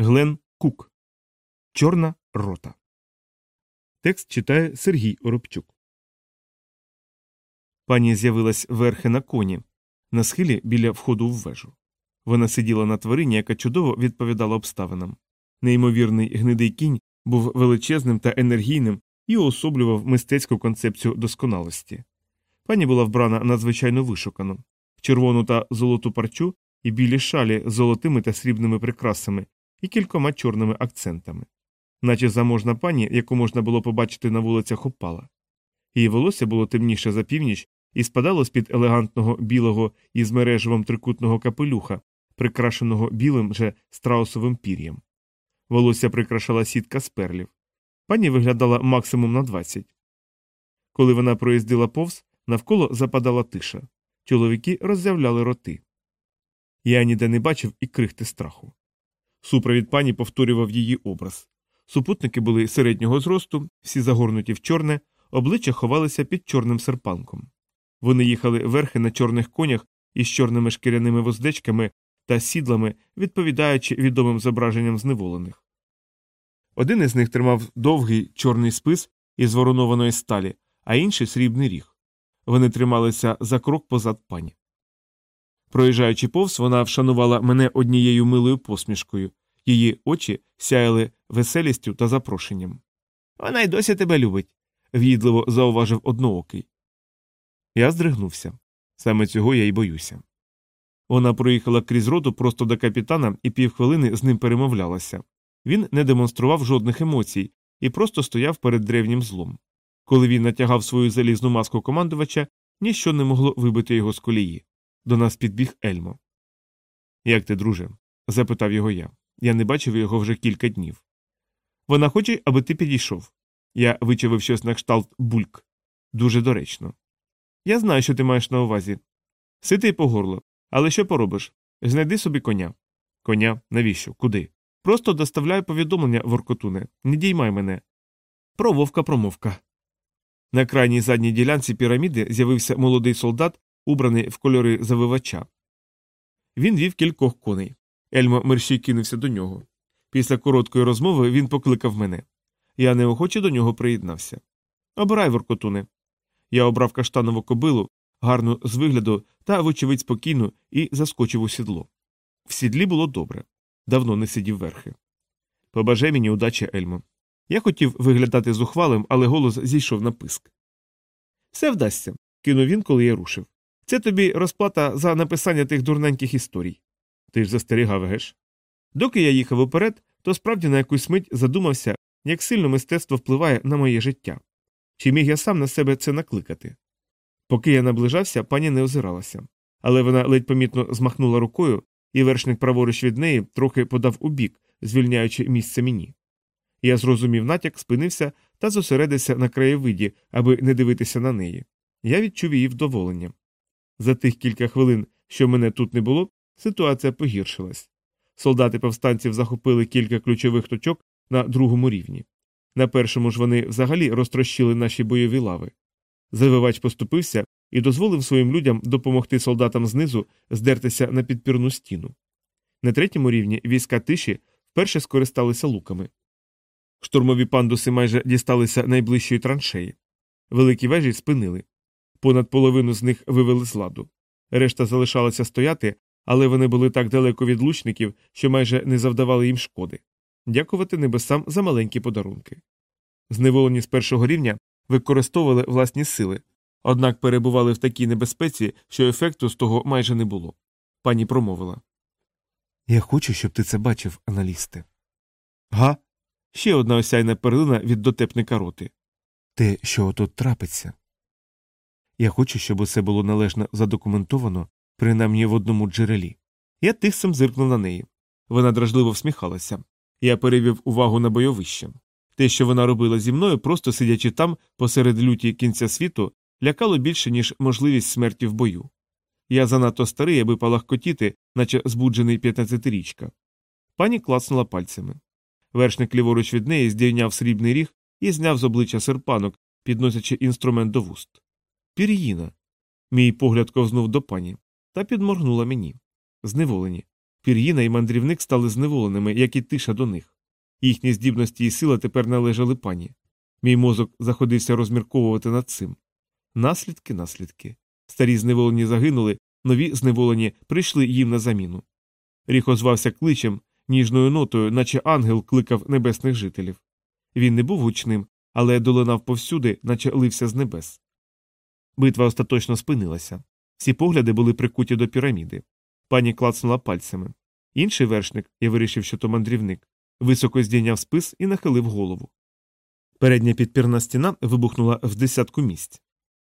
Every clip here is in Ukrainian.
Глен Кук. Чорна рота. Текст читає Сергій Оробчук. Пані з'явилась верхи на коні, на схилі біля входу в вежу. Вона сиділа на тварині, яка чудово відповідала обставинам. Неймовірний гнидий кінь був величезним та енергійним і уособлював мистецьку концепцію досконалості. Пані була вбрана надзвичайно вишукано в червону та золоту парчу і білі шалі з золотими та срібними прикрасами і кількома чорними акцентами, наче заможна пані, яку можна було побачити на вулицях Опала. Її волосся було темніше за північ і спадало з під елегантного білого із мережевом трикутного капелюха, прикрашеного білим же страусовим пір'ям. Волосся прикрашала сітка з перлів. Пані виглядала максимум на 20. Коли вона проїздила повз, навколо западала тиша. Чоловіки роззявляли роти. Я ніде не бачив і крихти страху. Супровід пані повторював її образ. Супутники були середнього зросту, всі загорнуті в чорне, обличчя ховалися під чорним серпанком. Вони їхали верхи на чорних конях із чорними шкіряними воздечками та сідлами, відповідаючи відомим зображенням зневолених. Один із них тримав довгий чорний спис із воронованої сталі, а інший срібний ріг. Вони трималися за крок позад пані. Проїжджаючи повз, вона вшанувала мене однією милою посмішкою, її очі сяяли веселістю та запрошенням. Вона й досі тебе любить, в'їдливо зауважив одноокий. Я здригнувся. Саме цього я й боюся. Вона проїхала крізь роту просто до капітана і півхвилини з ним перемовлялася. Він не демонстрував жодних емоцій і просто стояв перед древнім злом. Коли він натягав свою залізну маску командувача, ніщо не могло вибити його з колії. До нас підбіг Ельмо. Як ти, друже? запитав його я. Я не бачив його вже кілька днів. Вона хоче, аби ти підійшов. Я вичавив щось на кшталт бульк. Дуже доречно. Я знаю, що ти маєш на увазі. Ситий по горло. Але що поробиш? Знайди собі коня. Коня, навіщо? Куди? Просто доставляй повідомлення, воркотуне, не діймай мене. Про вовка промовка. На крайній задній ділянці піраміди з'явився молодий солдат, убраний в кольори завивача. Він вів кількох коней. Ельмо мерщій кинувся до нього. Після короткої розмови він покликав мене. Я неохоче до нього приєднався. Обирай, воркотуне. Я обрав каштанову кобилу, гарну з вигляду та, вочевидь, спокійну, і заскочив у сідло. В сідлі було добре. Давно не сидів верхи. Побажай мені удачі, Ельмо. Я хотів виглядати зухвалим, але голос зійшов на писк. Все вдасться, кинув він, коли я рушив. Це тобі розплата за написання тих дурненьких історій. Ти ж застерігав, геш? Доки я їхав уперед, то справді на якусь мить задумався, як сильно мистецтво впливає на моє життя. Чи міг я сам на себе це накликати? Поки я наближався, пані не озиралася, але вона ледь помітно змахнула рукою, і вершник праворуч від неї трохи подав убік, звільняючи місце мені. Я зрозумів натяк, спинився та зосередився на краєвиді, аби не дивитися на неї. Я відчув її вдоволення. За тих кілька хвилин, що мене тут не було, ситуація погіршилась. Солдати повстанців захопили кілька ключових точок на другому рівні. На першому ж вони взагалі розтрощили наші бойові лави. Завивач поступився і дозволив своїм людям допомогти солдатам знизу здертися на підпірну стіну. На третьому рівні війська тиші вперше скористалися луками. Штурмові пандуси майже дісталися найближчої траншеї. Великі вежі спинили. Понад половину з них вивели з ладу. Решта залишалася стояти, але вони були так далеко від лучників, що майже не завдавали їм шкоди. Дякувати небесам за маленькі подарунки. Зневолені з першого рівня використовували власні сили, однак перебували в такій небезпеці, що ефекту з того майже не було. Пані промовила. Я хочу, щоб ти це бачив, аналісте. Га? Ще одна осяйна перлина від дотепника роти. Те, що тут трапиться. Я хочу, щоб усе було належно задокументовано, принаймні в одному джерелі. Я тихсом зиркнув на неї. Вона дражливо всміхалася. Я перевів увагу на бойовище. Те, що вона робила зі мною, просто сидячи там, посеред люті кінця світу, лякало більше, ніж можливість смерті в бою. Я занадто старий, аби палахкотіти, наче збуджений п'ятнадцятирічка. Пані клацнула пальцями. Вершник ліворуч від неї здійняв срібний ріг і зняв з обличчя серпанок, підносячи інструмент до вуст. Пір'їна. Мій погляд ковзнув до пані та підморгнула мені. Зневолені. Пір'їна і мандрівник стали зневоленими, як і тиша до них. Їхні здібності і сила тепер належали пані. Мій мозок заходився розмірковувати над цим. Наслідки, наслідки. Старі зневолені загинули, нові зневолені прийшли їм на заміну. Ріх озвався кличем, ніжною нотою, наче ангел кликав небесних жителів. Він не був гучним, але долинав повсюди, наче лився з небес. Битва остаточно спинилася. Всі погляди були прикуті до піраміди. Пані клацнула пальцями. Інший вершник, я вирішив, що то мандрівник, високо здійняв спис і нахилив голову. Передня підпірна стіна вибухнула в десятку місць.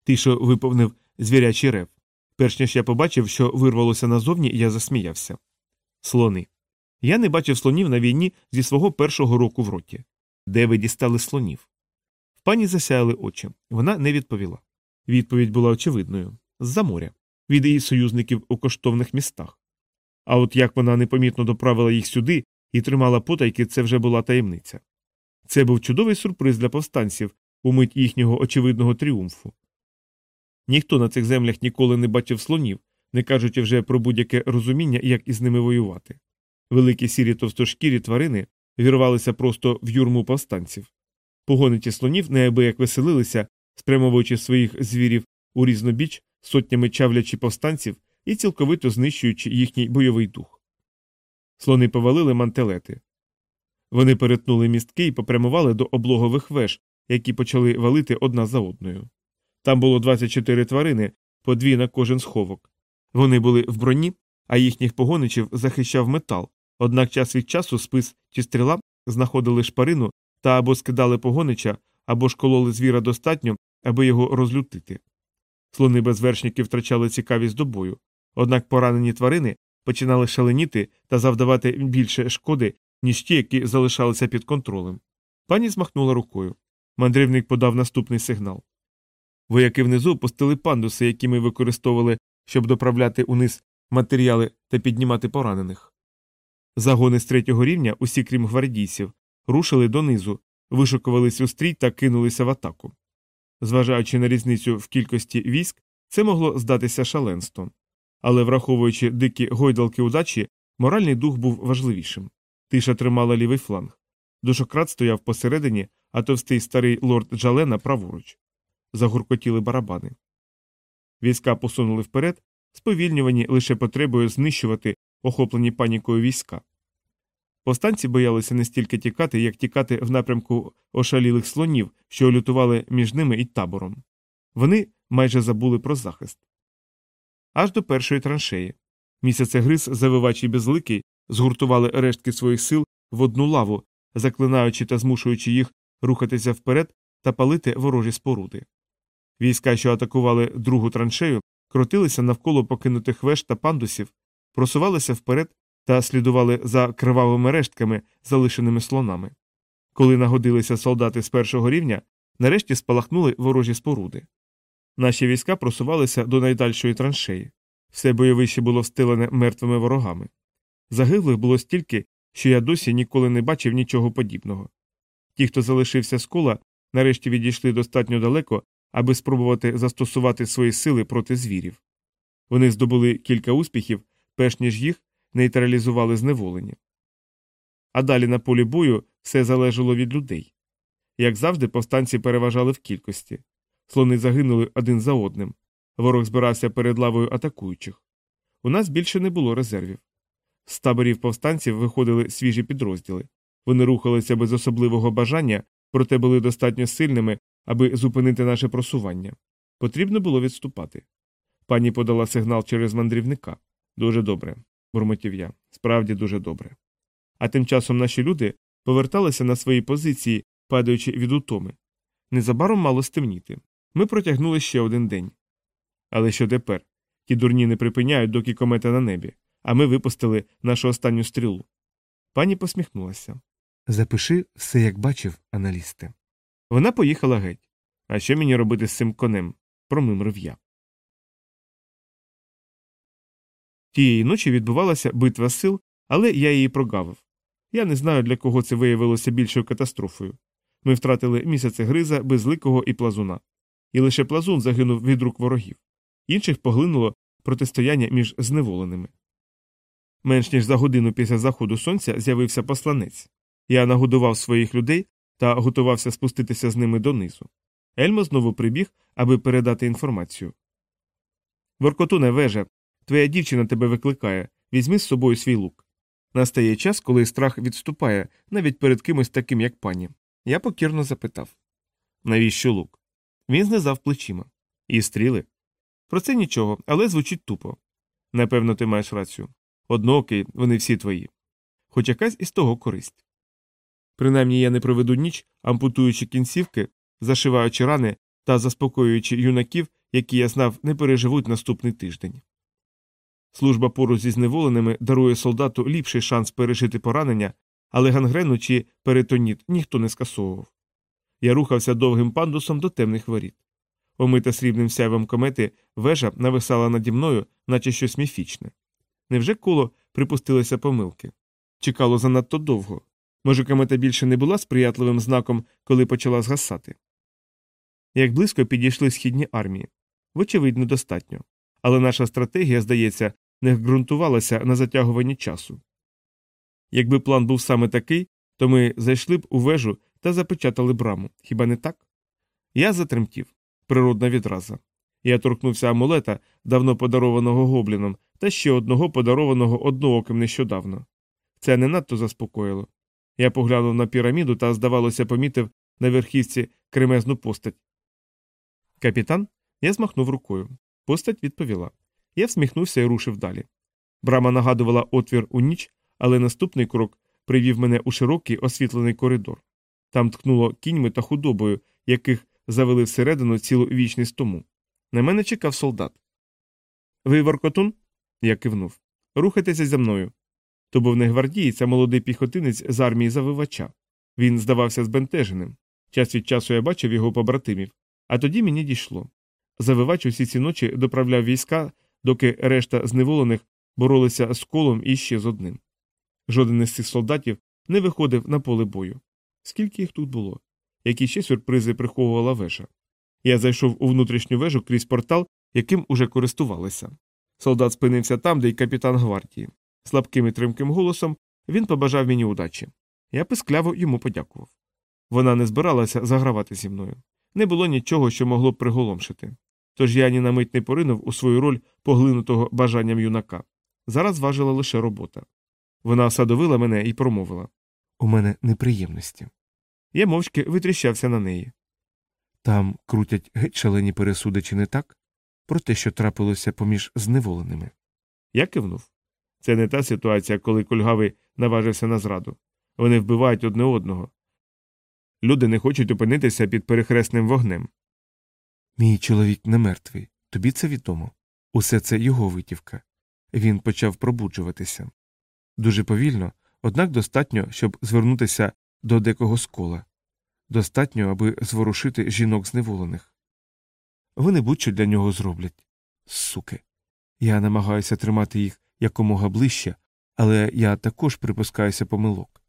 Тишо виповнив звірячий рев. Перш ніж я побачив, що вирвалося назовні, я засміявся. Слони. Я не бачив слонів на війні зі свого першого року в роті. Де ви дістали слонів? В пані засяяли очі. Вона не відповіла. Відповідь була очевидною з-за моря, від її союзників у коштовних містах. А от як вона непомітно доправила їх сюди і тримала потайки, це вже була таємниця. Це був чудовий сюрприз для повстанців у мить їхнього очевидного тріумфу. Ніхто на цих землях ніколи не бачив слонів, не кажучи вже про будь-яке розуміння, як із ними воювати. Великі сірі товстошкірі тварини вірвалися просто в юрму повстанців. Погониті слонів неабияк веселилися, спрямовуючи своїх звірів у різнобіч, сотнями чавлячи повстанців і цілковито знищуючи їхній бойовий дух. Слони повалили мантелети. Вони перетнули містки і попрямували до облогових веж, які почали валити одна за одною. Там було 24 тварини, по дві на кожен сховок. Вони були в броні, а їхніх погоничів захищав метал, однак час від часу спис чи стріла знаходили шпарину та або скидали погонича, або ж кололи звіра достатньо, аби його розлютити. Слони без вершників втрачали цікавість до бою, однак поранені тварини починали шаленіти та завдавати більше шкоди, ніж ті, які залишалися під контролем. Пані змахнула рукою. Мандрівник подав наступний сигнал. Вояки внизу опустили пандуси, які ми використовували, щоб доправляти униз матеріали та піднімати поранених. Загони з третього рівня, усі крім гвардійців, рушили донизу, вишукувались у стрій та кинулися в атаку. Зважаючи на різницю в кількості військ, це могло здатися шаленством. Але враховуючи дикі гойдалки удачі, моральний дух був важливішим. Тиша тримала лівий фланг. Душократ стояв посередині, а товстий старий лорд Джалена праворуч. Загуркотіли барабани. Війська посунули вперед, сповільнювані лише потребою знищувати охоплені панікою війська. Повстанці боялися не стільки тікати, як тікати в напрямку ошалілих слонів, що лютували між ними і табором. Вони майже забули про захист. Аж до першої траншеї. Місяцегриз, завивач і безликий, згуртували рештки своїх сил в одну лаву, заклинаючи та змушуючи їх рухатися вперед та палити ворожі споруди. Війська, що атакували другу траншею, крутилися навколо покинутих веж та пандусів, просувалися вперед та слідували за кривавими рештками, залишеними слонами. Коли нагодилися солдати з першого рівня, нарешті спалахнули ворожі споруди. Наші війська просувалися до найдальшої траншеї. Все бойовище було встелене мертвими ворогами. Загиблих було стільки, що я досі ніколи не бачив нічого подібного. Ті, хто залишився з кола, нарешті відійшли достатньо далеко, аби спробувати застосувати свої сили проти звірів. Вони здобули кілька успіхів, перш ніж їх нейтралізували зневолені. А далі на полі бою все залежало від людей. Як завжди, повстанці переважали в кількості. Слони загинули один за одним. Ворог збирався перед лавою атакуючих. У нас більше не було резервів. З таборів повстанців виходили свіжі підрозділи. Вони рухалися без особливого бажання, проте були достатньо сильними, аби зупинити наше просування. Потрібно було відступати. Пані подала сигнал через мандрівника. Дуже добре, бурмотів я. Справді дуже добре. А тим часом наші люди поверталися на свої позиції, падаючи від утоми. Незабаром мало стемніти. Ми протягнули ще один день. Але що тепер? Ті дурні не припиняють, доки комета на небі, а ми випустили нашу останню стрілу. Пані посміхнулася. Запиши все, як бачив, аналісте. Вона поїхала геть. А що мені робити з цим конем? промимрив я. Тієї ночі відбувалася битва сил, але я її прогавив. Я не знаю, для кого це виявилося більшою катастрофою. Ми втратили місяце гриза, безликого і плазуна. І лише плазун загинув від рук ворогів. Інших поглинуло протистояння між зневоленими. Менш ніж за годину після заходу сонця з'явився посланець. Я нагодував своїх людей та готувався спуститися з ними донизу. Ельмо знову прибіг, аби передати інформацію. Воркотуне вежа, твоя дівчина тебе викликає, візьми з собою свій лук. Настає час, коли страх відступає навіть перед кимось таким, як пані. Я покірно запитав навіщо лук? Він знизав плечима. І стріли. Про це нічого, але звучить тупо. Напевно, ти маєш рацію. Одноокий, вони всі твої. Хоч якась із того користь. Принаймні я не проведу ніч, ампутуючи кінцівки, зашиваючи рани та заспокоюючи юнаків, які я знав, не переживуть наступний тиждень. Служба поруч зі зневоленими дарує солдату ліпший шанс пережити поранення, але гангрену чи перитоніт ніхто не скасовував. Я рухався довгим пандусом до темних воріт. Омита срібним сяйвом комети вежа нависала наді мною, наче щось міфічне. Невже коло припустилися помилки? Чекало занадто довго. Може, комета більше не була сприятливим знаком, коли почала згасати. Як близько підійшли східні армії. Вочевидь, недостатньо. Але наша стратегія, здається, не ґрунтувалася на затягуванні часу. Якби план був саме такий, то ми зайшли б у вежу та запечатали браму. Хіба не так? Я затремтів. Природна відраза. Я торкнувся амулета, давно подарованого гобліном, та ще одного подарованого однооким нещодавно. Це не надто заспокоїло. Я поглянув на піраміду та, здавалося, помітив на верхівці кремезну постать. Капітан? Я змахнув рукою. Постать відповіла. Я всміхнувся і рушив далі. Брама нагадувала отвір у ніч, але наступний крок привів мене у широкий освітлений коридор. Там ткнуло кіньми та худобою, яких завели всередину цілу вічність тому. На мене чекав солдат. Ви Воркотун? Я кивнув. Рухайтеся за мною. То був не гвардієць, а молодий піхотинець з армії завивача. Він здавався збентеженим. Час від часу я бачив його побратимів, а тоді мені дійшло. Завивач усі ці ночі доправляв війська, доки решта зневолених боролися з колом і ще з одним. Жоден із цих солдатів не виходив на поле бою. Скільки їх тут було? Які ще сюрпризи приховувала вежа? Я зайшов у внутрішню вежу крізь портал, яким уже користувалися. Солдат спинився там, де й капітан гвардії. Слабким і тримким голосом він побажав мені удачі. Я пискляво йому подякував. Вона не збиралася загравати зі мною. Не було нічого, що могло б приголомшити. Тож я ні на мить не поринув у свою роль поглинутого бажанням юнака. Зараз важила лише робота. Вона осадовила мене і промовила У мене неприємності. Я мовчки витріщався на неї. Там крутять геть шалені пересуди, чи не так? Про те, що трапилося поміж зневоленими. Я кивнув. Це не та ситуація, коли кульгавий наважився на зраду. Вони вбивають одне одного. Люди не хочуть опинитися під перехресним вогнем. Мій чоловік не мертвий. Тобі це відомо. Усе це його витівка. Він почав пробуджуватися. Дуже повільно, однак достатньо, щоб звернутися до декого з кола. Достатньо, аби зворушити жінок зневолених. Вони будь-що для нього зроблять. Суки. Я намагаюся тримати їх якомога ближче, але я також припускаюся помилок.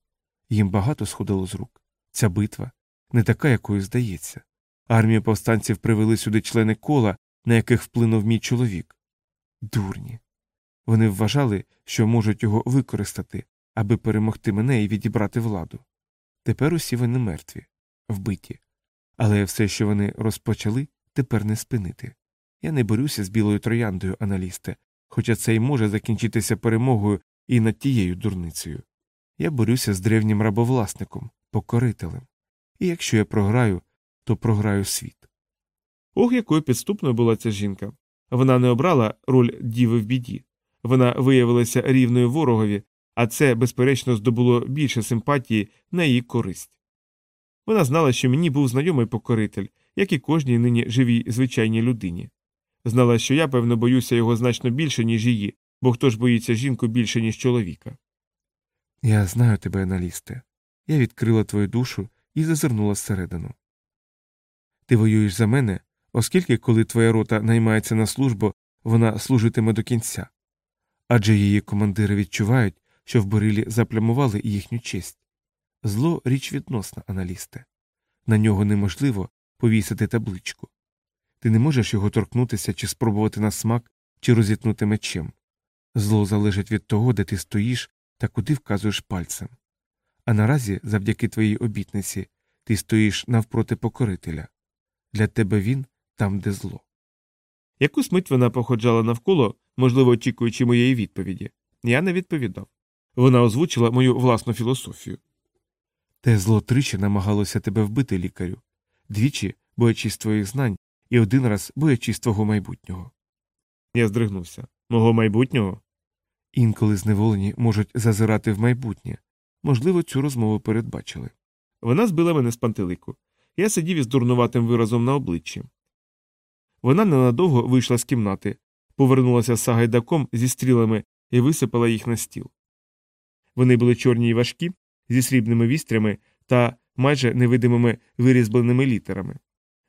Їм багато сходило з рук. Ця битва не така, якою здається. Армію повстанців привели сюди члени кола, на яких вплинув мій чоловік. Дурні. Вони вважали, що можуть його використати, аби перемогти мене і відібрати владу. Тепер усі вони мертві, вбиті. Але все, що вони розпочали, тепер не спинити. Я не борюся з білою трояндою, аналісте, хоча це й може закінчитися перемогою і над тією дурницею. Я борюся з древнім рабовласником, покорителем. І якщо я програю, то програю світ. Ох, якою підступною була ця жінка. Вона не обрала роль діви в біді. Вона виявилася рівною ворогові, а це, безперечно, здобуло більше симпатії на її користь. Вона знала, що мені був знайомий покоритель, як і кожній нині живій звичайній людині. Знала, що я, певно, боюся його значно більше, ніж її, бо хто ж боїться жінку більше, ніж чоловіка. Я знаю тебе, аналісте. Я відкрила твою душу і зазирнула зсередину. Ти воюєш за мене, оскільки, коли твоя рота наймається на службу, вона служитиме до кінця. Адже її командири відчувають, що в Борилі заплямували їхню честь. Зло річ відносна, аналісте. На нього неможливо повісити табличку. Ти не можеш його торкнутися чи спробувати на смак, чи розітнути мечем. Зло залежить від того, де ти стоїш та куди вказуєш пальцем. А наразі, завдяки твоїй обітниці, ти стоїш навпроти покорителя. Для тебе він там, де зло. Якусь мить вона походжала навколо, можливо, очікуючи моєї відповіді. Я не відповідав. Вона озвучила мою власну філософію. Те зло тричі намагалося тебе вбити, лікарю, двічі боячись твоїх знань, і один раз боячись твого майбутнього. Я здригнувся. Мого майбутнього? Інколи зневолені можуть зазирати в майбутнє. Можливо, цю розмову передбачили. Вона збила мене з пантелику. Я сидів із дурнуватим виразом на обличчі. Вона ненадовго вийшла з кімнати, повернулася з сагайдаком зі стрілами і висипала їх на стіл. Вони були чорні й важкі, зі срібними вістрями та майже невидимими вирізбленими літерами.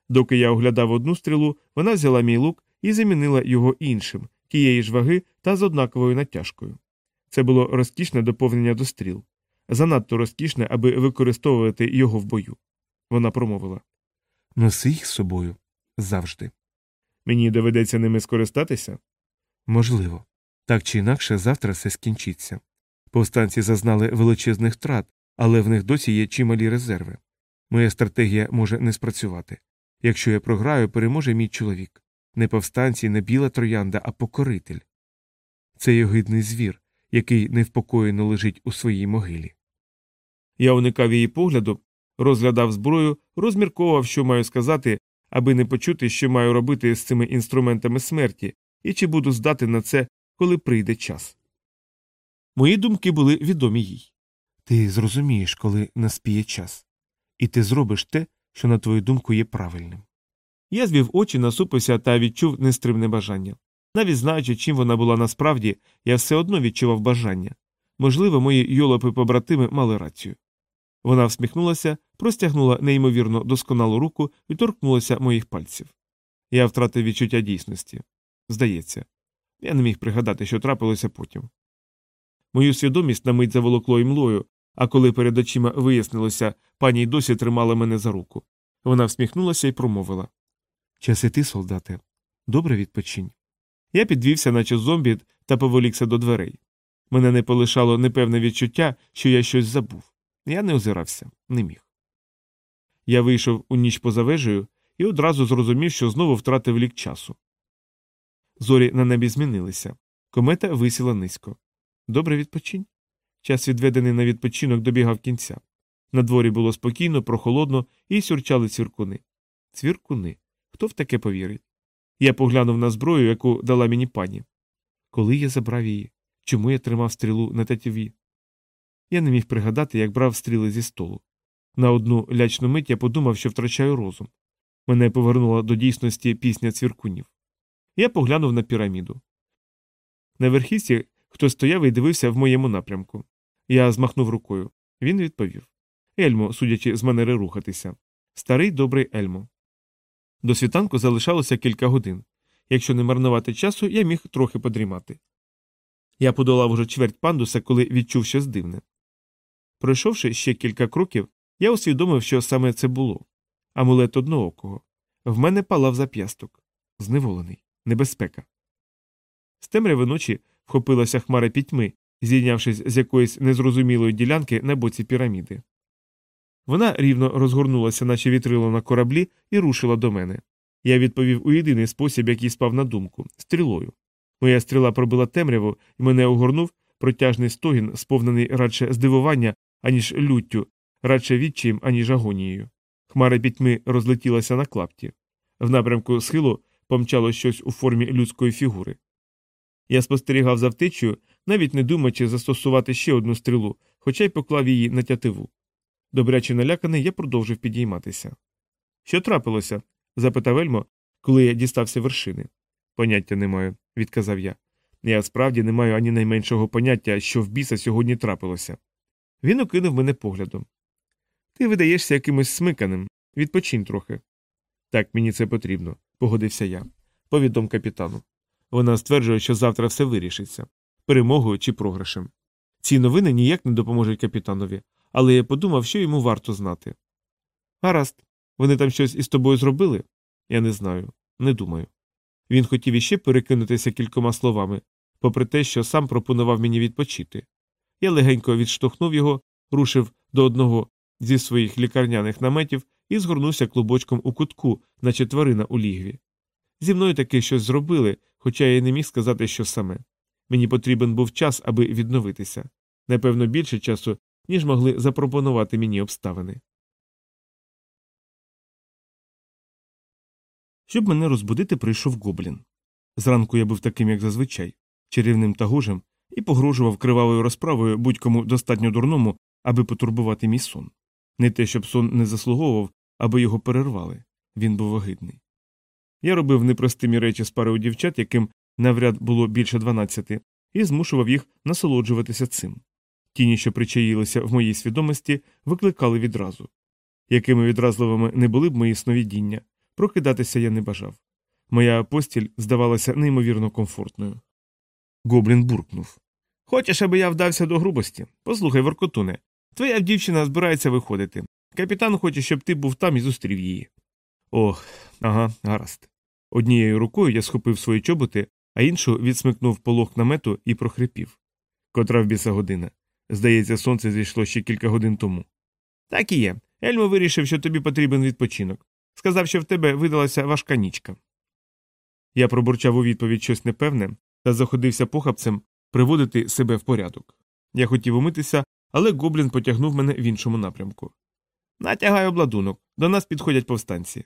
Доки я оглядав одну стрілу, вона взяла мій лук і замінила його іншим, тієї ж ваги та з однаковою натяжкою. Це було розкішне доповнення до стріл, занадто розкішне, аби використовувати його в бою. Вона промовила Носи їх з собою завжди. Мені доведеться ними скористатися? Можливо. Так чи інакше, завтра все скінчиться. Повстанці зазнали величезних втрат, але в них досі є чималі резерви. Моя стратегія може не спрацювати. Якщо я програю, переможе мій чоловік. Не повстанці, не біла троянда, а покоритель. Це йогидний звір, який невпокоєно лежить у своїй могилі. Я уникав її погляду, розглядав зброю, розмірковував, що маю сказати, аби не почути, що маю робити з цими інструментами смерті, і чи буду здати на це, коли прийде час. Мої думки були відомі їй. Ти зрозумієш, коли наспіє час, і ти зробиш те, що, на твою думку, є правильним. Я звів очі, насупився та відчув нестримне бажання. Навіть знаючи, чим вона була насправді, я все одно відчував бажання. Можливо, мої йолопи побратими мали рацію. Вона всміхнулася, простягнула неймовірно досконалу руку і торкнулася моїх пальців. Я втратив відчуття дійсності. Здається, я не міг пригадати, що трапилося потім. Мою свідомість на мить заволокло імлою, а коли перед очима вияснилося, пані й досі тримала мене за руку. Вона всміхнулася і промовила Час і ти, солдате, добре відпочинь. Я підвівся, наче зомбі, та поволікся до дверей. Мене не полишало непевне відчуття, що я щось забув. Я не озирався, не міг. Я вийшов у ніч поза вежею і одразу зрозумів, що знову втратив лік часу. Зорі на небі змінилися. Комета висіла низько. Добре відпочинь. Час, відведений на відпочинок, добігав кінця. На дворі було спокійно, прохолодно і сюрчали цвіркуни. Цвіркуни. Хто в таке повірить? Я поглянув на зброю, яку дала мені пані. Коли я забрав її? Чому я тримав стрілу на тетіві? Я не міг пригадати, як брав стріли зі столу. На одну лячну мить я подумав, що втрачаю розум. Мене повернула до дійсності пісня цвіркунів. Я поглянув на піраміду. На верхівці хто стояв і дивився в моєму напрямку. Я змахнув рукою. Він відповів Ельмо, судячи з манери рухатися. Старий добрий Ельмо. До світанку залишалося кілька годин. Якщо не марнувати часу, я міг трохи подрімати. Я подолав уже чверть пандуса, коли відчув щось дивне. Пройшовши ще кілька кроків, я усвідомив, що саме це було амулет одноокого. В мене палав зап'ясток. Зневолений, небезпека. З темряви ночі вхопилася хмара пітьми, зійнявшись з якоїсь незрозумілої ділянки на боці піраміди. Вона рівно розгорнулася, наче вітрило на кораблі, і рушила до мене. Я відповів у єдиний спосіб, який спав на думку стрілою. Моя стріла пробила темряву і мене огорнув протяжний стогін, сповнений радше здивування, аніж люттю, радше відчаєм, аніж агонією. Хмара пітьми розлетілася на клапті. В напрямку схилу помчало щось у формі людської фігури. Я спостерігав за втечею, навіть не думаючи застосувати ще одну стрілу, хоча й поклав її на тятиву. Добряче наляканий, я продовжив підійматися. Що трапилося? запитав Ельмо, коли я дістався вершини. Поняття не маю, відказав я. Я справді не маю ані найменшого поняття, що в біса сьогодні трапилося. Він окинув мене поглядом. Ти видаєшся якимось смиканим. Відпочинь трохи. Так, мені це потрібно, погодився я. Повідом капітану. Вона стверджує, що завтра все вирішиться перемогою чи програшем. Ці новини ніяк не допоможуть капітанові, але я подумав, що йому варто знати. Гаразд, вони там щось із тобою зробили? Я не знаю, не думаю. Він хотів іще перекинутися кількома словами, попри те, що сам пропонував мені відпочити. Я легенько відштовхнув його, рушив до одного зі своїх лікарняних наметів і згорнувся клубочком у кутку, наче тварина у лігві. Зі мною таки щось зробили, хоча я й не міг сказати, що саме. Мені потрібен був час, аби відновитися. Напевно, більше часу, ніж могли запропонувати мені обставини. Щоб мене розбудити, прийшов гоблін. Зранку я був таким, як зазвичай, чарівним та гужем, і погрожував кривавою розправою будь-кому достатньо дурному, аби потурбувати мій сон. Не те, щоб сон не заслуговував, аби його перервали він був огидний. Я робив непростимі речі з парою дівчат, яким навряд було більше дванадцяти, і змушував їх насолоджуватися цим. Тіні, що причаїлися в моїй свідомості, викликали відразу. Якими відразливими не були б мої сновидіння, прокидатися я не бажав. Моя постіль здавалася неймовірно комфортною. Гоблін буркнув. Хочеш, аби я вдався до грубості? Послухай, Воркотуне, твоя дівчина збирається виходити. Капітан хоче, щоб ти був там і зустрів її. Ох, ага, гаразд. Однією рукою я схопив свої чоботи, а іншу відсмикнув полог намету і прохрипів. Котра в біса година. Здається, сонце зійшло ще кілька годин тому. Так і є. Ельмо вирішив, що тобі потрібен відпочинок. Сказав, що в тебе видалася важка нічка. Я пробурчав у відповідь щось непевне та заходився похапцем приводити себе в порядок. Я хотів умитися, але гоблін потягнув мене в іншому напрямку. Натягай обладунок, до нас підходять повстанці.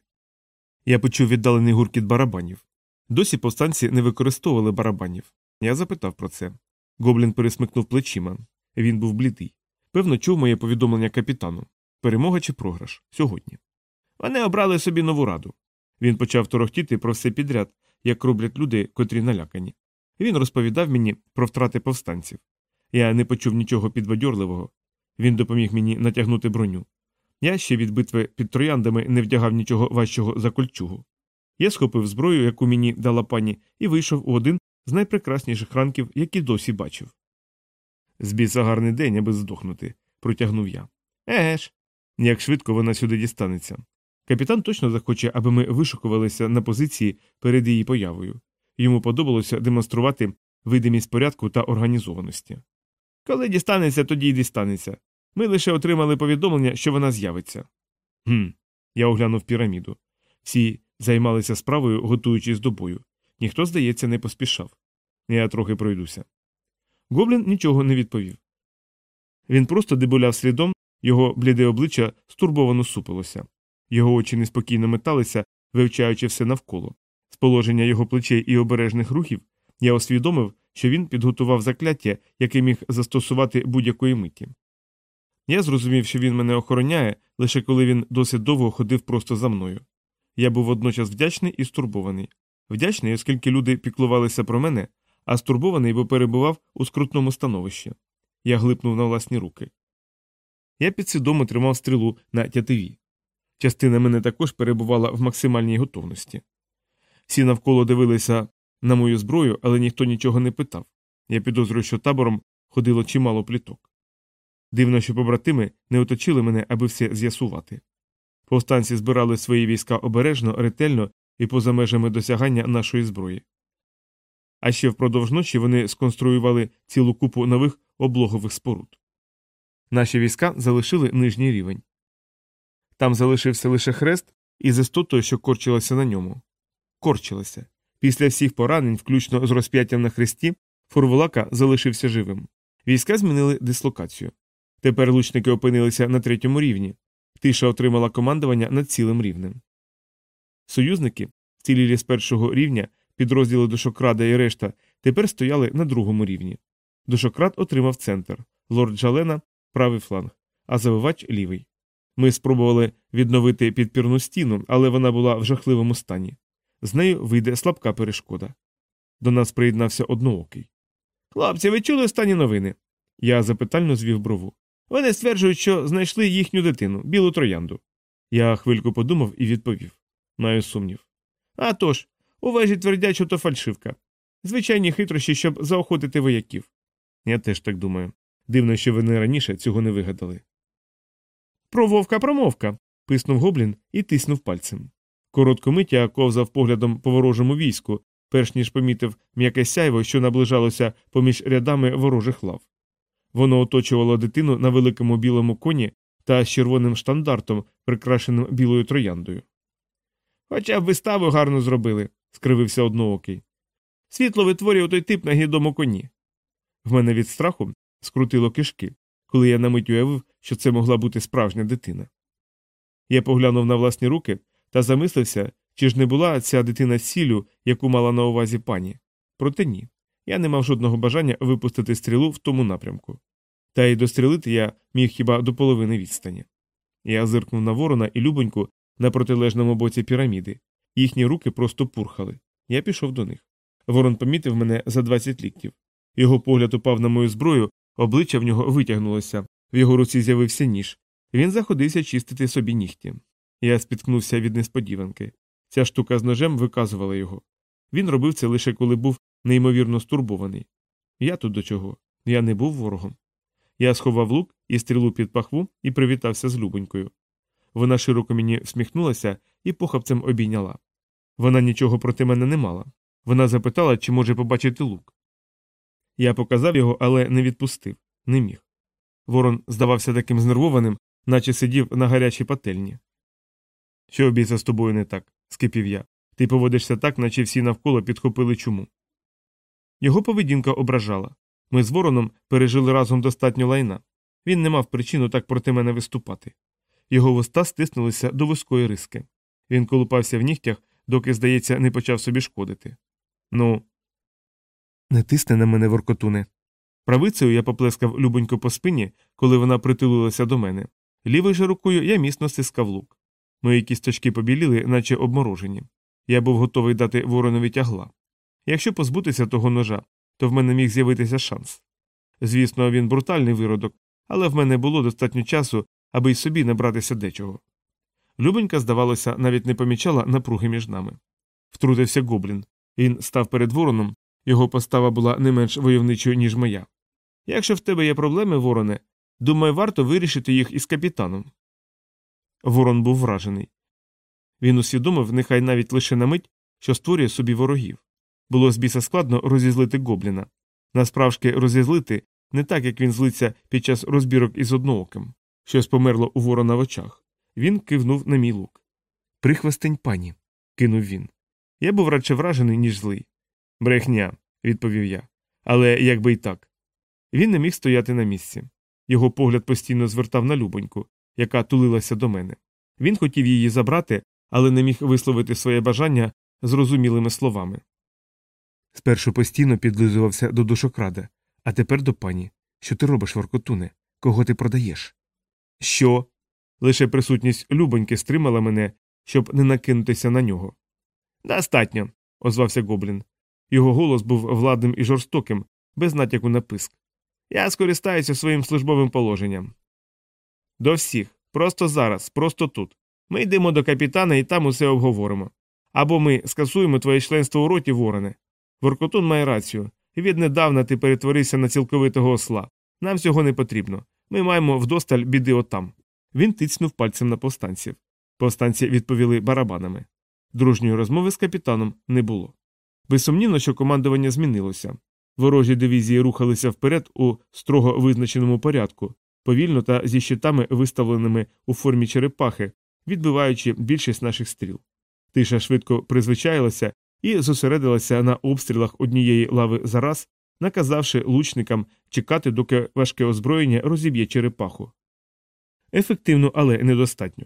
Я почув віддалений гуркіт барабанів. Досі повстанці не використовували барабанів. Я запитав про це. Гоблін пересмикнув плечима. Він був блідий. Певно, чув моє повідомлення капітану перемога чи програш сьогодні. Вони обрали собі нову раду. Він почав торохтіти про все підряд, як роблять люди, котрі налякані. Він розповідав мені про втрати повстанців. Я не почув нічого підбадьорливого. Він допоміг мені натягнути броню. Я ще від битви під трояндами не вдягав нічого важчого за кольчугу. Я схопив зброю, яку мені дала пані, і вийшов у один з найпрекрасніших ранків, які досі бачив. Збіса гарний день, аби здохнути, протягнув я. Еге ж, як швидко вона сюди дістанеться. Капітан точно захоче, аби ми вишукувалися на позиції перед її появою. Йому подобалося демонструвати видимість порядку та організованості. Коли дістанеться, тоді й дістанеться. Ми лише отримали повідомлення, що вона з'явиться. Гм. Я оглянув піраміду. Всі займалися справою, готуючись до бою. Ніхто, здається, не поспішав. Я трохи пройдуся. Гоблін нічого не відповів. Він просто дебуляв слідом, його бліде обличчя стурбовано супилося. Його очі неспокійно металися, вивчаючи все навколо. Положення його плечей і обережних рухів я усвідомив, що він підготував закляття, яке міг застосувати будь-якої миті. Я зрозумів, що він мене охороняє, лише коли він досить довго ходив просто за мною. Я був водночас вдячний і стурбований. Вдячний, оскільки люди піклувалися про мене, а стурбований, бо перебував у скрутному становищі. Я глипнув на власні руки. Я підсвідомо тримав стрілу на тятиві. Частина мене також перебувала в максимальній готовності. Всі навколо дивилися на мою зброю, але ніхто нічого не питав. Я підозрюю, що табором ходило чимало пліток. Дивно, що побратими не оточили мене, аби все з'ясувати. Повстанці збирали свої війська обережно, ретельно і поза межами досягання нашої зброї. А ще впродовж ночі вони сконструювали цілу купу нових облогових споруд. Наші війська залишили нижній рівень. Там залишився лише хрест із істотою, що корчилася на ньому. Корчилася. Після всіх поранень, включно з розп'яттям на хресті, фурволака залишився живим. Війська змінили дислокацію. Тепер лучники опинилися на третьому рівні. Тиша отримала командування над цілим рівнем. Союзники, цілілі з першого рівня, підрозділи Дошокрада і решта, тепер стояли на другому рівні. Дошокрад отримав центр, лорд Джалена правий фланг, а завивач лівий. Ми спробували відновити підпірну стіну, але вона була в жахливому стані. З нею вийде слабка перешкода. До нас приєднався одноокий. Хлопці, ви чули останні новини? Я запитально звів брову. Вони стверджують, що знайшли їхню дитину, білу троянду. Я хвильку подумав і відповів маю сумнів. «А тож, у вежі твердять, що то фальшивка. Звичайні хитрощі, щоб заохотити вояків. Я теж так думаю. Дивно, що вони раніше цього не вигадали. Про вовка промовка. писнув гоблін і тиснув пальцем. Коротко мить я ковзав поглядом по ворожому війську, перш ніж помітив м'яке сяйво, що наближалося поміж рядами ворожих лав. Воно оточувало дитину на великому білому коні та з червоним штандартом, прикрашеним білою трояндою. Хоча б виставу гарно зробили, скривився одноокий. Світло витворює той тип на гнідому коні. В мене від страху скрутило кишки, коли я на мить уявив, що це могла бути справжня дитина. Я поглянув на власні руки та замислився, чи ж не була ця дитина сіллю, яку мала на увазі пані. Проте ні. Я не мав жодного бажання випустити стрілу в тому напрямку. Та й дострілити я міг хіба до половини відстані. Я зиркнув на ворона і любоньку на протилежному боці піраміди. Їхні руки просто пурхали. Я пішов до них. Ворон помітив мене за 20 ліктів. Його погляд упав на мою зброю, обличчя в нього витягнулося, в його руці з'явився ніж. Він заходився чистити собі нігті. Я спіткнувся від несподіванки. Ця штука з ножем виказувала його. Він робив це лише коли був неймовірно стурбований. Я тут до чого? Я не був ворогом. Я сховав лук і стрілу під пахву і привітався з Любонькою. Вона широко мені всміхнулася і похапцем обійняла. Вона нічого проти мене не мала. Вона запитала, чи може побачити лук. Я показав його, але не відпустив, не міг. Ворон здавався таким знервованим, наче сидів на гарячій пательні. Що обійся з тобою не так, скипів я. Ти поводишся так, наче всі навколо підхопили чуму. Його поведінка ображала. Ми з вороном пережили разом достатньо лайна. Він не мав причину так проти мене виступати. Його вуста стиснулися до вузької риски. Він колупався в нігтях, доки, здається, не почав собі шкодити. Ну, не тисне на мене воркотуне. Правицею я поплескав любонько по спині, коли вона притулилася до мене. Лівою же рукою я міцно стискав лук. Мої кісточки побіліли, наче обморожені. Я був готовий дати воронові тягла. Якщо позбутися того ножа, то в мене міг з'явитися шанс. Звісно, він брутальний виродок, але в мене було достатньо часу, аби й собі набратися дечого. Любонька, здавалося, навіть не помічала напруги між нами. Втрутився гоблін. Він став перед вороном, його постава була не менш войовничою, ніж моя. Якщо в тебе є проблеми, вороне, думаю, варто вирішити їх із капітаном. Ворон був вражений. Він усвідомив, нехай навіть лише на мить, що створює собі ворогів. Було з біса складно розізлити гобліна. Насправжки розізлити не так, як він злиться під час розбірок із однооким. Щось померло у ворона в очах. Він кивнув на мій лук. Прихвостень пані, кинув він. Я був радше вражений, ніж злий. Брехня, відповів я. Але якби й так. Він не міг стояти на місці. Його погляд постійно звертав на любоньку, яка тулилася до мене. Він хотів її забрати, але не міг висловити своє бажання зрозумілими словами. Спершу постійно підлизувався до душокрада, а тепер до пані. Що ти робиш, Воркотуне? Кого ти продаєш? Що? Лише присутність любоньки стримала мене, щоб не накинутися на нього. Достатньо, озвався Гоблін. Його голос був владним і жорстоким, без натяку на писк. Я скористаюся своїм службовим положенням. До всіх, просто зараз, просто тут. Ми йдемо до капітана і там усе обговоримо. Або ми скасуємо твоє членство у роті, вороне. Воркотун має рацію. Віднедавна ти перетворився на цілковитого осла. Нам цього не потрібно. Ми маємо вдосталь біди отам. Він тицнув пальцем на повстанців. Повстанці відповіли барабанами. Дружньої розмови з капітаном не було. Безсумнівно, що командування змінилося. Ворожі дивізії рухалися вперед у строго визначеному порядку, повільно та зі щитами, виставленими у формі черепахи, відбиваючи більшість наших стріл. Тиша швидко призвичаїлася і зосередилася на обстрілах однієї лави за раз, наказавши лучникам чекати, доки важке озброєння розіб'є черепаху. Ефективно, але недостатньо.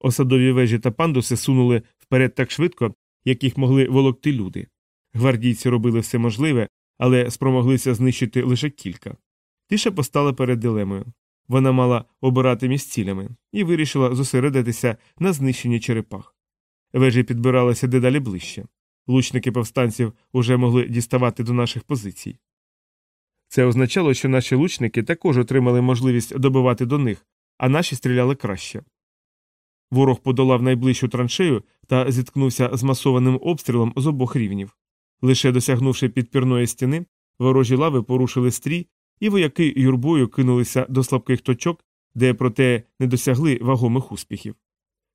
Осадові вежі та пандуси сунули вперед так швидко, як їх могли волокти люди. Гвардійці робили все можливе, але спромоглися знищити лише кілька. Тиша постала перед дилемою. Вона мала обирати між цілями і вирішила зосередитися на знищенні черепах. Вежі підбиралися дедалі ближче. Лучники повстанців уже могли діставати до наших позицій. Це означало, що наші лучники також отримали можливість добивати до них, а наші стріляли краще. Ворог подолав найближчу траншею та зіткнувся з масованим обстрілом з обох рівнів. Лише досягнувши підпірної стіни, ворожі лави порушили стрій, і вояки юрбою кинулися до слабких точок, де проте не досягли вагомих успіхів.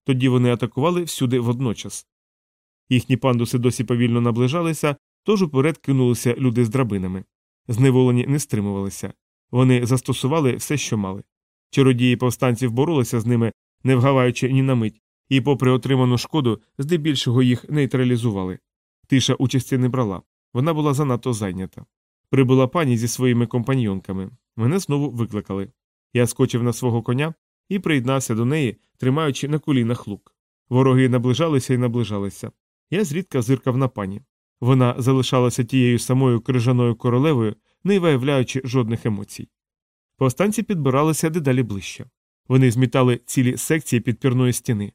Тоді вони атакували всюди водночас. Їхні пандуси досі повільно наближалися, тож уперед кинулися люди з драбинами. Зневолені не стримувалися. Вони застосували все, що мали. Чародії повстанців боролися з ними, не вгаваючи ні на мить, і, попри отриману шкоду, здебільшого їх нейтралізували. Тиша участі не брала, вона була занадто зайнята. Прибула пані зі своїми компаньйонками. Мене знову викликали. Я скочив на свого коня і приєднався до неї, тримаючи на колінах лук. Вороги наближалися і наближалися. Я зрідка зиркав на пані. Вона залишалася тією самою крижаною королевою, не виявляючи жодних емоцій. Повстанці підбиралися дедалі ближче. Вони змітали цілі секції підпірної стіни.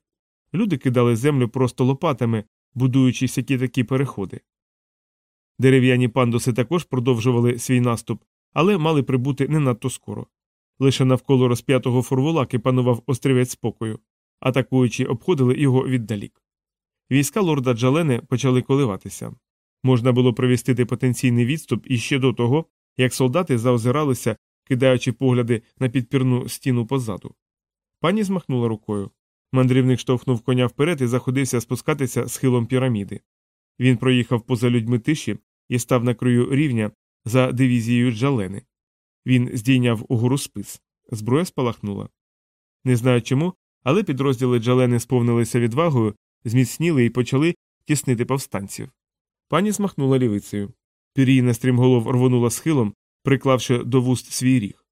Люди кидали землю просто лопатами, будуючи всякі такі переходи. Дерев'яні пандуси також продовжували свій наступ, але мали прибути не надто скоро. Лише навколо розп'ятого фурволаки панував острівець спокою, атакуючи, обходили його віддалік. Війська лорда Джалени почали коливатися. Можна було провістити потенційний відступ іще до того, як солдати заозиралися, кидаючи погляди на підпірну стіну позаду. Пані змахнула рукою. Мандрівник штовхнув коня вперед і заходився спускатися схилом піраміди. Він проїхав поза людьми тиші і став на краю рівня за дивізією Джалени. Він здійняв угору спис. Зброя спалахнула. Не знаю чому, але підрозділи Джалени сповнилися відвагою, зміцніли і почали тіснити повстанців. Пані змахнула лівицею. Пір'їна стрімголов рвонула схилом, приклавши до вуст свій ріг.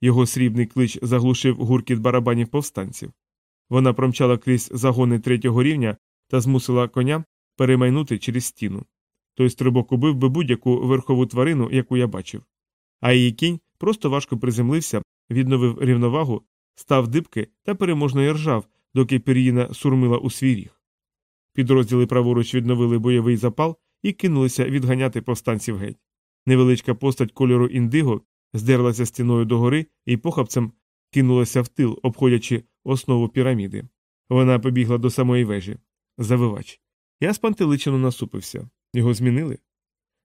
Його срібний клич заглушив гуркіт барабанів повстанців. Вона промчала крізь загони третього рівня та змусила коня перемайнути через стіну. Той стрибок убив би будь-яку верхову тварину, яку я бачив. А її кінь просто важко приземлився, відновив рівновагу, став дибки та переможно іржав, доки пір'їна сурмила у свій ріг. Підрозділи праворуч відновили бойовий запал і кинулися відганяти повстанців геть. Невеличка постать кольору індиго здерлася стіною догори і похапцем кинулася в тил, обходячи основу піраміди. Вона побігла до самої вежі. Завивач. Я спантеличено насупився. Його змінили.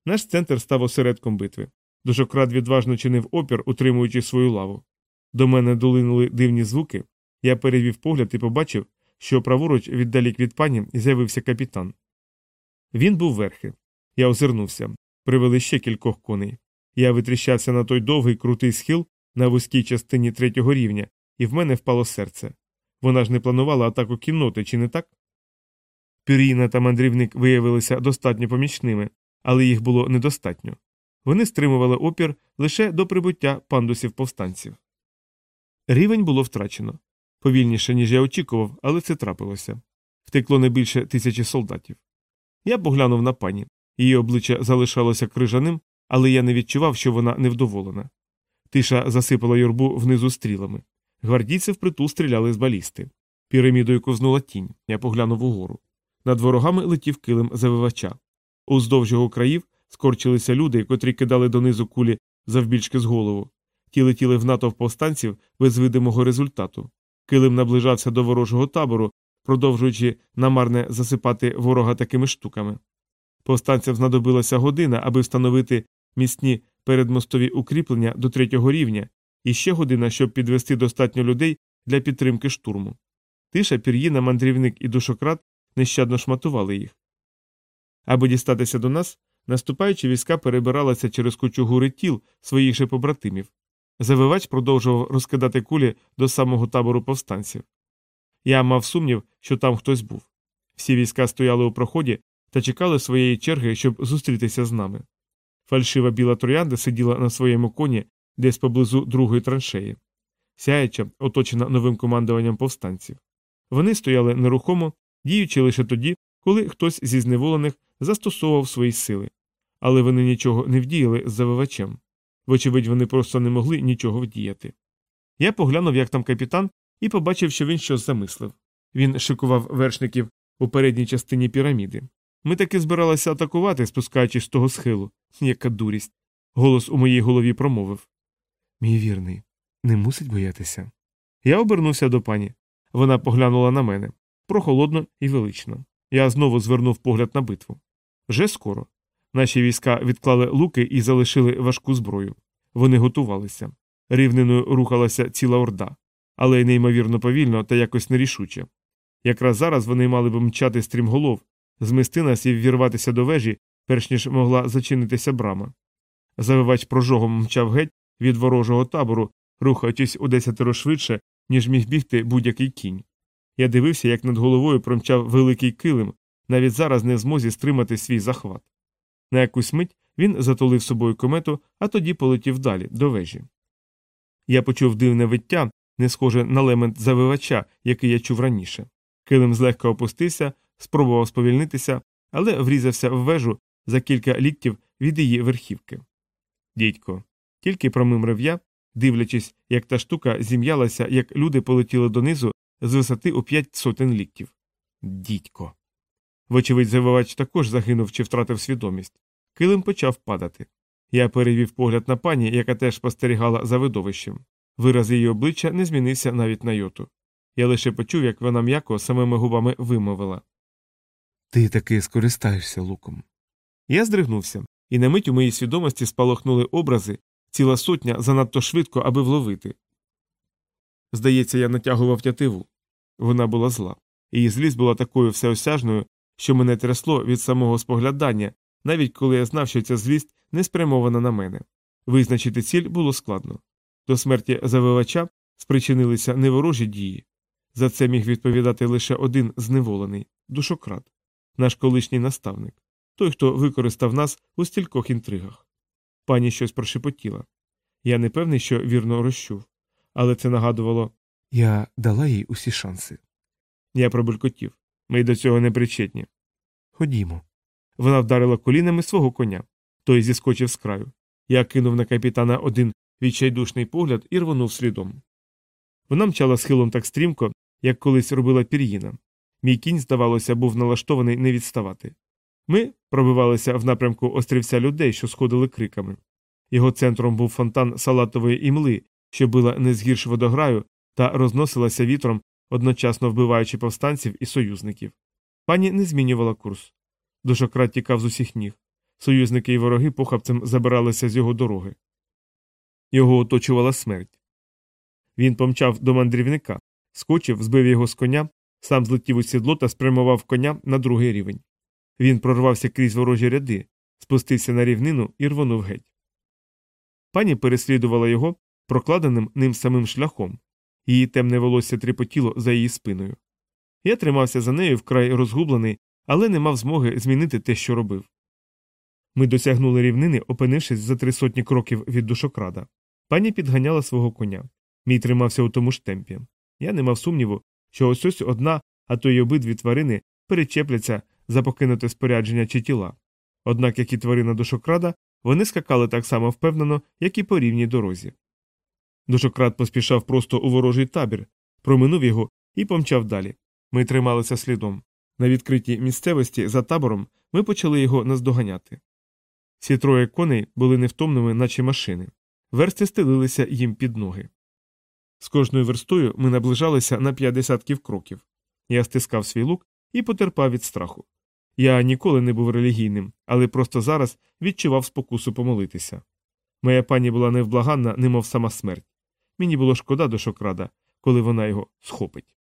Наш центр став осередком битви. Душокрад відважно чинив опір, утримуючи свою лаву. До мене долинули дивні звуки. Я перевів погляд і побачив, що праворуч віддалік від пані з'явився капітан. Він був верхи. Я озирнувся. Привели ще кількох коней. Я витріщався на той довгий крутий схил на вузькій частині третього рівня, і в мене впало серце. Вона ж не планувала атаку кінноти, чи не так? Пір'їна та мандрівник виявилися достатньо помічними, але їх було недостатньо. Вони стримували опір лише до прибуття пандусів повстанців. Рівень було втрачено повільніше, ніж я очікував, але це трапилося. Втекло не більше тисячі солдатів. Я поглянув на пані. Її обличчя залишалося крижаним, але я не відчував, що вона невдоволена. Тиша засипала юрбу внизу стрілами. Гвардійці впритул стріляли з балісти. Пірамідою ковзнула тінь. Я поглянув угору. Над ворогами летів килим завивача. Уздовж його країв скорчилися люди, котрі кидали донизу кулі завбільшки з голову. Ті летіли в натовп повстанців без видимого результату. Килим наближався до ворожого табору, продовжуючи намарне засипати ворога такими штуками. Повстанцям знадобилася година, аби встановити міцні передмостові укріплення до третього рівня, і ще година, щоб підвести достатньо людей для підтримки штурму. Тиша, пір'їна, мандрівник і душократ нещадно шматували їх. Аби дістатися до нас, наступаючі війська перебиралися через кучугури тіл своїх же побратимів. Завивач продовжував розкидати кулі до самого табору повстанців. Я мав сумнів, що там хтось був. Всі війська стояли у проході та чекали своєї черги, щоб зустрітися з нами. Фальшива біла троянда сиділа на своєму коні десь поблизу другої траншеї, сяяча, оточена новим командуванням повстанців. Вони стояли нерухомо, діючи лише тоді, коли хтось зі зневолених застосовував свої сили, але вони нічого не вдіяли з завивачем. Вочевидь, вони просто не могли нічого вдіяти. Я поглянув, як там капітан, і побачив, що він щось замислив. Він шикував вершників у передній частині піраміди. Ми таки збиралися атакувати, спускаючись з того схилу. Яка дурість. Голос у моїй голові промовив. Мій вірний, не мусить боятися. Я обернувся до пані. Вона поглянула на мене прохолодно і велично. Я знову звернув погляд на битву. Вже скоро. Наші війська відклали луки і залишили важку зброю. Вони готувалися. Рівниною рухалася ціла орда, але й неймовірно повільно та якось нерішуче. Якраз зараз вони мали б мчати стрімголов, змести нас і ввірватися до вежі, перш ніж могла зачинитися брама. Завивач прожогом мчав геть від ворожого табору, рухаючись у десятеро швидше, ніж міг бігти будь-який кінь. Я дивився, як над головою промчав великий килим, навіть зараз не в змозі стримати свій захват. На якусь мить він затулив собою комету, а тоді полетів далі, до вежі. Я почув дивне виття, не схоже на лемент завивача, який я чув раніше. Килим злегка опустився, спробував сповільнитися, але врізався в вежу за кілька ліктів від її верхівки. Дідько, тільки промимрив я, дивлячись, як та штука зім'ялася, як люди полетіли донизу з висоти у п'ять сотень ліктів. Дідько. Вочевидь, завивач також загинув чи втратив свідомість. Килим почав падати. Я перевів погляд на пані, яка теж спостерігала за видовищем. Вираз її обличчя не змінився навіть на йоту. Я лише почув, як вона м'яко самими губами вимовила. Ти таки скористаєшся луком. Я здригнувся, і на мить у моїй свідомості спалахнули образи, ціла сотня занадто швидко, аби вловити. Здається, я натягував тятиву. Вона була зла. Її злість була такою всеосяжною, що мене трясло від самого споглядання, навіть коли я знав, що ця злість не спрямована на мене. Визначити ціль було складно. До смерті завивача спричинилися неворожі дії. За це міг відповідати лише один зневолений душократ, наш колишній наставник, той, хто використав нас у стількох інтригах. Пані щось прошепотіла. Я не певний, що вірно розчув, але це нагадувало Я дала їй усі шанси. я пробулькотів. Ми й до цього не причетні. Ходімо. Вона вдарила колінами свого коня. Той зіскочив з краю. Я кинув на капітана один відчайдушний погляд і рвонув слідом. Вона мчала схилом так стрімко, як колись робила пір'їна. Мій кінь, здавалося, був налаштований не відставати. Ми пробивалися в напрямку острівця людей, що сходили криками. Його центром був фонтан салатової імли, що била не згірш водограю та розносилася вітром, одночасно вбиваючи повстанців і союзників. Пані не змінювала курс. Душократ тікав з усіх ніг. Союзники і вороги похапцем забиралися з його дороги. Його оточувала смерть. Він помчав до мандрівника, скочив, збив його з коня, сам злетів у сідло та спрямував коня на другий рівень. Він прорвався крізь ворожі ряди, спустився на рівнину і рвонув геть. Пані переслідувала його прокладеним ним самим шляхом, її темне волосся тріпотіло за її спиною. Я тримався за нею вкрай розгублений, але не мав змоги змінити те, що робив. Ми досягнули рівнини, опинившись за три сотні кроків від душокрада. Пані підганяла свого коня. Мій тримався у тому ж темпі. Я не мав сумніву, що ось ось одна, а то й обидві тварини перечепляться за покинуте спорядження чи тіла. Однак, як і тварина душокрада, вони скакали так само впевнено, як і по рівній дорозі. Душокрад поспішав просто у ворожий табір, проминув його і помчав далі. Ми трималися слідом. На відкритій місцевості за табором ми почали його наздоганяти. Всі троє коней були невтомними, наче машини. Версти стелилися їм під ноги. З кожною верстою ми наближалися на п'ять десятків кроків. Я стискав свій лук і потерпав від страху. Я ніколи не був релігійним, але просто зараз відчував спокусу помолитися. Моя пані була невблаганна, немов сама смерть. Мені було шкода до шокрада, коли вона його схопить.